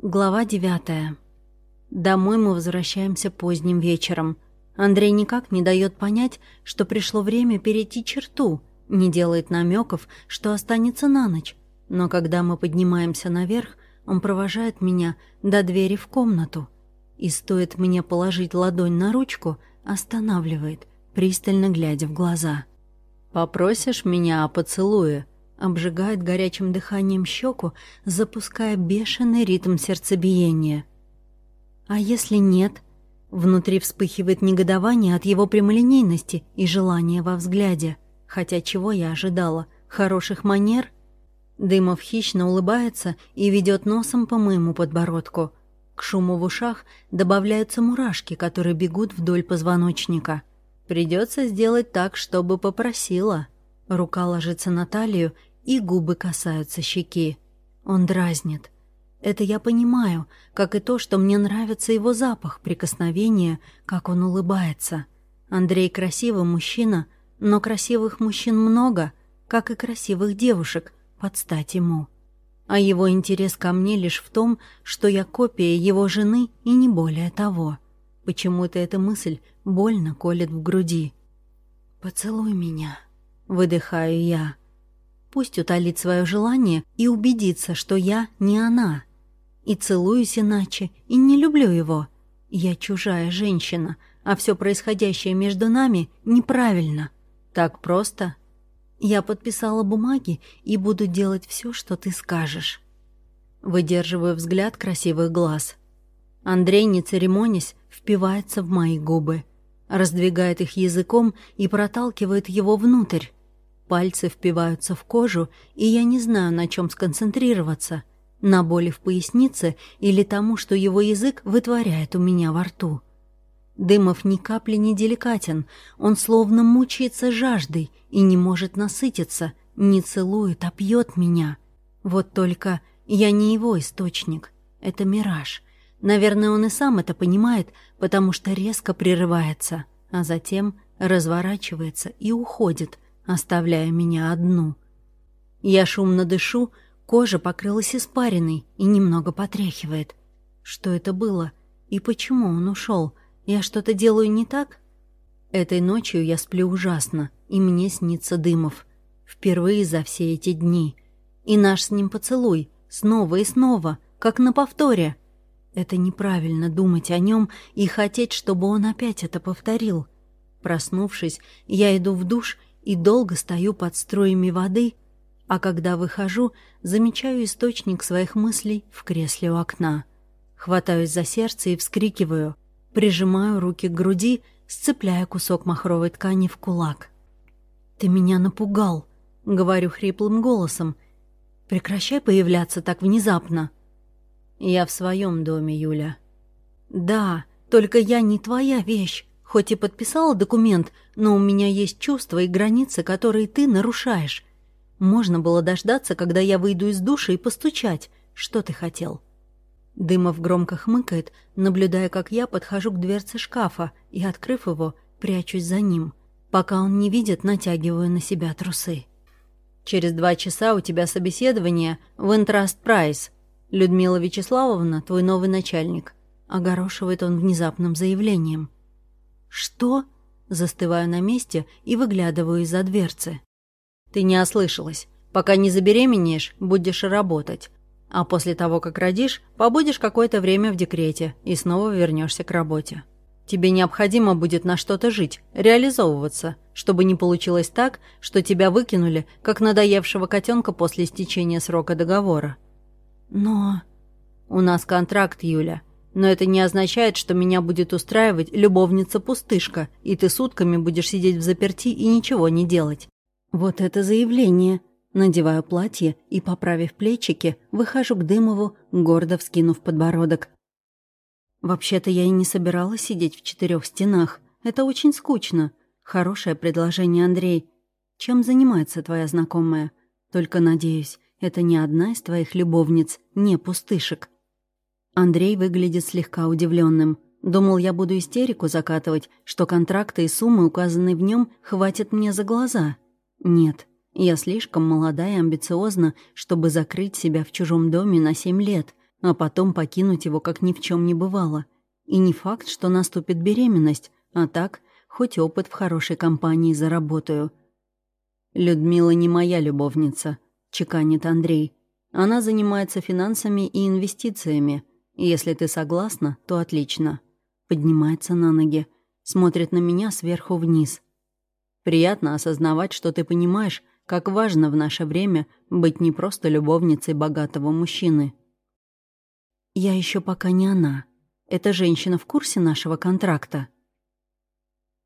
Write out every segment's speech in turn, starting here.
Глава девятая. Домой мы возвращаемся поздним вечером. Андрей никак не дает понять, что пришло время перейти черту, не делает намеков, что останется на ночь. Но когда мы поднимаемся наверх, он провожает меня до двери в комнату. И стоит мне положить ладонь на ручку, останавливает, пристально глядя в глаза. «Попросишь меня о поцелуе?» Обжигает горячим дыханием щеку, запуская бешеный ритм сердцебиения. А если нет? Внутри вспыхивает негодование от его прямолинейности и желания во взгляде. Хотя чего я ожидала? Хороших манер? Дымов хищно улыбается и ведет носом по моему подбородку. К шуму в ушах добавляются мурашки, которые бегут вдоль позвоночника. Придется сделать так, чтобы попросила. Рука ложится на талию, и губы касаются щеки. Он дразнит. Это я понимаю, как и то, что мне нравится его запах, прикосновение, как он улыбается. Андрей красивый мужчина, но красивых мужчин много, как и красивых девушек, под стать ему. А его интерес ко мне лишь в том, что я копия его жены и не более того. Почему-то эта мысль больно колет в груди. «Поцелуй меня», — выдыхаю я. Пусть утолит свое желание и убедится, что я не она. И целуюсь иначе, и не люблю его. Я чужая женщина, а все происходящее между нами неправильно. Так просто. Я подписала бумаги и буду делать все, что ты скажешь. Выдерживаю взгляд красивых глаз. Андрей, не церемонясь, впивается в мои губы, раздвигает их языком и проталкивает его внутрь. Пальцы впиваются в кожу, и я не знаю, на чем сконцентрироваться. На боли в пояснице или тому, что его язык вытворяет у меня во рту. Дымов ни капли не деликатен, он словно мучается жаждой и не может насытиться, не целует, а пьет меня. Вот только я не его источник, это мираж. Наверное, он и сам это понимает, потому что резко прерывается, а затем разворачивается и уходит — оставляя меня одну. Я шумно дышу, кожа покрылась испариной и немного потряхивает. Что это было? И почему он ушел? Я что-то делаю не так? Этой ночью я сплю ужасно, и мне снится Дымов. Впервые за все эти дни. И наш с ним поцелуй, снова и снова, как на повторе. Это неправильно думать о нем и хотеть, чтобы он опять это повторил. Проснувшись, я иду в душ и долго стою под струями воды, а когда выхожу, замечаю источник своих мыслей в кресле у окна. Хватаюсь за сердце и вскрикиваю, прижимаю руки к груди, сцепляя кусок махровой ткани в кулак. «Ты меня напугал», — говорю хриплым голосом. «Прекращай появляться так внезапно». «Я в своем доме, Юля». «Да, только я не твоя вещь. Хоть и подписала документ, но у меня есть чувства и границы, которые ты нарушаешь. Можно было дождаться, когда я выйду из души и постучать. Что ты хотел?» Дымов громко хмыкает, наблюдая, как я подхожу к дверце шкафа и, открыв его, прячусь за ним. Пока он не видит, натягиваю на себя трусы. «Через два часа у тебя собеседование в Интраст Прайс. Людмила Вячеславовна, твой новый начальник», — огорошивает он внезапным заявлением. «Что?» Застываю на месте и выглядываю из-за дверцы. «Ты не ослышалась. Пока не забеременеешь, будешь работать. А после того, как родишь, побудешь какое-то время в декрете и снова вернешься к работе. Тебе необходимо будет на что-то жить, реализовываться, чтобы не получилось так, что тебя выкинули, как надоевшего котенка после истечения срока договора. Но... У нас контракт, Юля. Но это не означает, что меня будет устраивать любовница-пустышка, и ты сутками будешь сидеть в заперти и ничего не делать. Вот это заявление. Надеваю платье и, поправив плечики, выхожу к Дымову, гордо вскинув подбородок. Вообще-то я и не собиралась сидеть в четырех стенах. Это очень скучно. Хорошее предложение, Андрей. Чем занимается твоя знакомая? Только надеюсь, это не одна из твоих любовниц, не пустышек. Андрей выглядит слегка удивленным. Думал, я буду истерику закатывать, что контракты и суммы, указанные в нем, хватит мне за глаза. Нет, я слишком молода и амбициозна, чтобы закрыть себя в чужом доме на семь лет. а потом покинуть его, как ни в чем не бывало. И не факт, что наступит беременность, а так, хоть опыт в хорошей компании заработаю. «Людмила не моя любовница», — чеканит Андрей. «Она занимается финансами и инвестициями. Если ты согласна, то отлично». Поднимается на ноги, смотрит на меня сверху вниз. «Приятно осознавать, что ты понимаешь, как важно в наше время быть не просто любовницей богатого мужчины». «Я еще пока не она. Эта женщина в курсе нашего контракта?»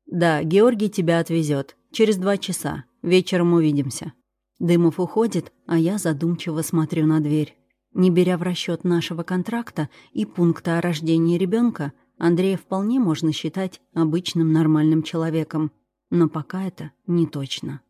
«Да, Георгий тебя отвезет Через два часа. Вечером увидимся». Дымов уходит, а я задумчиво смотрю на дверь. Не беря в расчет нашего контракта и пункта о рождении ребенка, Андрея вполне можно считать обычным нормальным человеком. Но пока это не точно.